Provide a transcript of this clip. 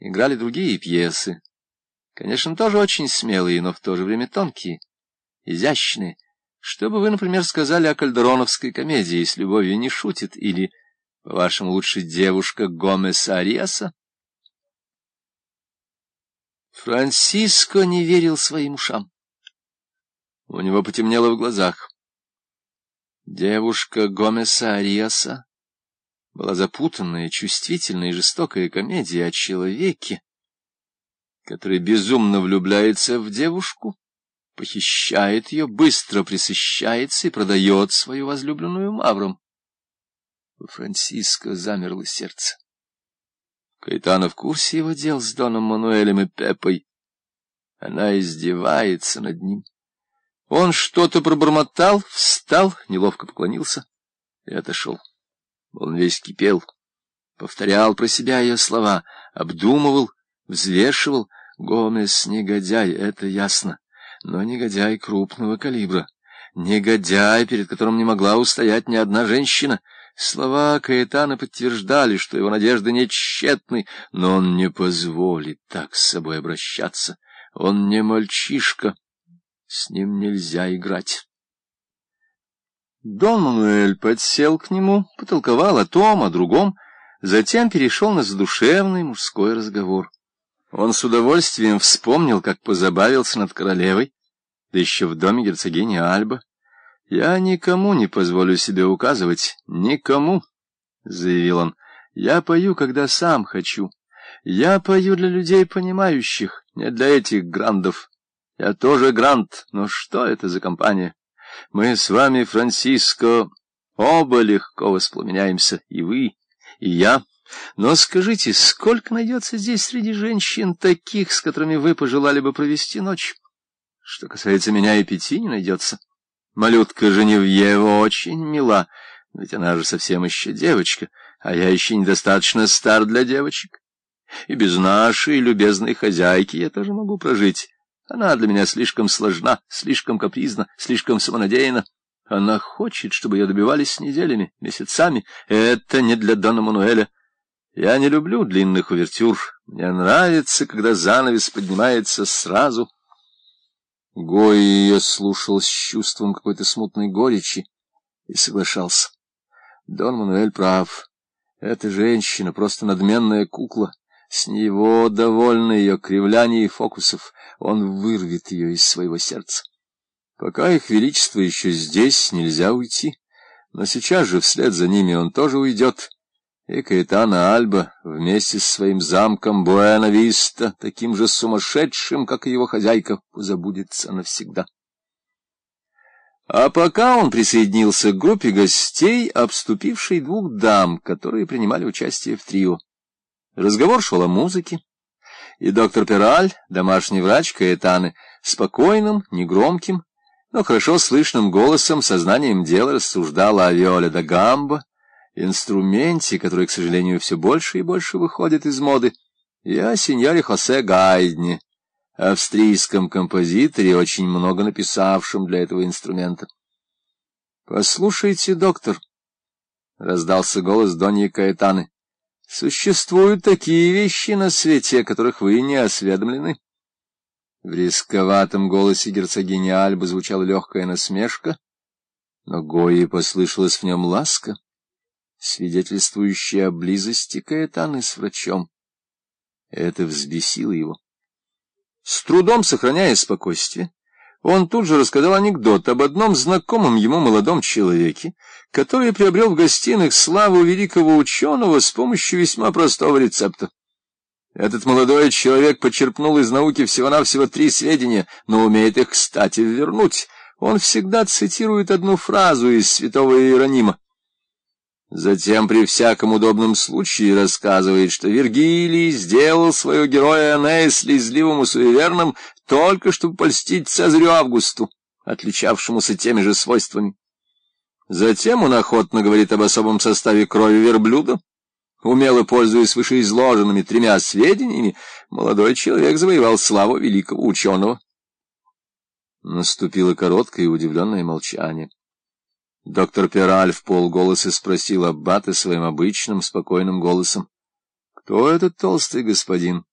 играли другие пьесы. Конечно, тоже очень смелые, но в то же время тонкие, изящные. Что бы вы, например, сказали о кальдероновской комедии «С любовью не шутит» или, по-вашему, лучше девушка Гомеса Ариаса? Франциско не верил своим ушам. У него потемнело в глазах. Девушка Гомеса Ариаса была запутанная, чувствительная и жестокая комедия о человеке, который безумно влюбляется в девушку, похищает ее, быстро присыщается и продает свою возлюбленную мавром. У Франциска замерло сердце. Каэтана в курсе его дел с Доном Мануэлем и Пепой. Она издевается над ним. Он что-то пробормотал, встал, неловко поклонился и отошел. Он весь кипел, повторял про себя ее слова, обдумывал, взвешивал. Гомес — негодяй, это ясно, но негодяй крупного калибра. Негодяй, перед которым не могла устоять ни одна женщина. Слова Каэтана подтверждали, что его надежды не тщетны, но он не позволит так с собой обращаться. Он не мальчишка, с ним нельзя играть. Дон Мануэль подсел к нему, потолковал о том, о другом, затем перешел на задушевный мужской разговор. Он с удовольствием вспомнил, как позабавился над королевой, да еще в доме герцогини Альба. «Я никому не позволю себе указывать, никому», — заявил он. «Я пою, когда сам хочу. Я пою для людей понимающих, не для этих грандов. Я тоже грант, но что это за компания?» Мы с вами, Франциско, оба легко воспламеняемся, и вы, и я. Но скажите, сколько найдется здесь среди женщин таких, с которыми вы пожелали бы провести ночь? Что касается меня, и пяти не найдется. Малютка Женевьева очень мила, ведь она же совсем еще девочка, а я еще недостаточно стар для девочек. И без нашей любезной хозяйки я тоже могу прожить. Она для меня слишком сложна, слишком капризна, слишком самонадеяна. Она хочет, чтобы ее добивались неделями, месяцами. Это не для Дона Мануэля. Я не люблю длинных увертюр. Мне нравится, когда занавес поднимается сразу. Гой ее слушал с чувством какой-то смутной горечи и соглашался. Дон Мануэль прав. Эта женщина просто надменная кукла. С него довольны ее кривляний и фокусов. Он вырвет ее из своего сердца. Пока их величество еще здесь, нельзя уйти. Но сейчас же вслед за ними он тоже уйдет. И Каэтана Альба вместе с своим замком Буэна-Виста, таким же сумасшедшим, как и его хозяйка, забудется навсегда. А пока он присоединился к группе гостей, обступившей двух дам, которые принимали участие в трио. Разговор шел о музыке, и доктор Пераль, домашний врач Каэтаны, спокойным, негромким, но хорошо слышным голосом, сознанием дела рассуждал о Виоле да Гамбо, инструменте, который, к сожалению, все больше и больше выходит из моды, и о сеньоре Хосе Гайдне, австрийском композиторе, очень много написавшем для этого инструмента. — Послушайте, доктор, — раздался голос Доньи Каэтаны, Существуют такие вещи на свете, о которых вы не осведомлены. В рисковатом голосе герцогини Альбы звучала легкая насмешка, но Гои послышалась в нем ласка, свидетельствующая о близости Каэтаны с врачом. Это взбесило его. С трудом сохраняя спокойствие, он тут же рассказал анекдот об одном знакомом ему молодом человеке, который приобрел в гостиных славу великого ученого с помощью весьма простого рецепта. Этот молодой человек почерпнул из науки всего-навсего три сведения, но умеет их, кстати, вернуть. Он всегда цитирует одну фразу из святого Иеронима. Затем при всяком удобном случае рассказывает, что Вергилий сделал своего героя Энея слезливым и суеверным только чтобы польстить Цезарю Августу, отличавшемуся теми же свойствами. Затем он охотно говорит об особом составе крови верблюда. Умело пользуясь вышеизложенными тремя сведениями, молодой человек завоевал славу великого ученого. Наступило короткое и удивленное молчание. Доктор Пераль в полголоса спросил Аббата своим обычным спокойным голосом. — Кто этот толстый господин?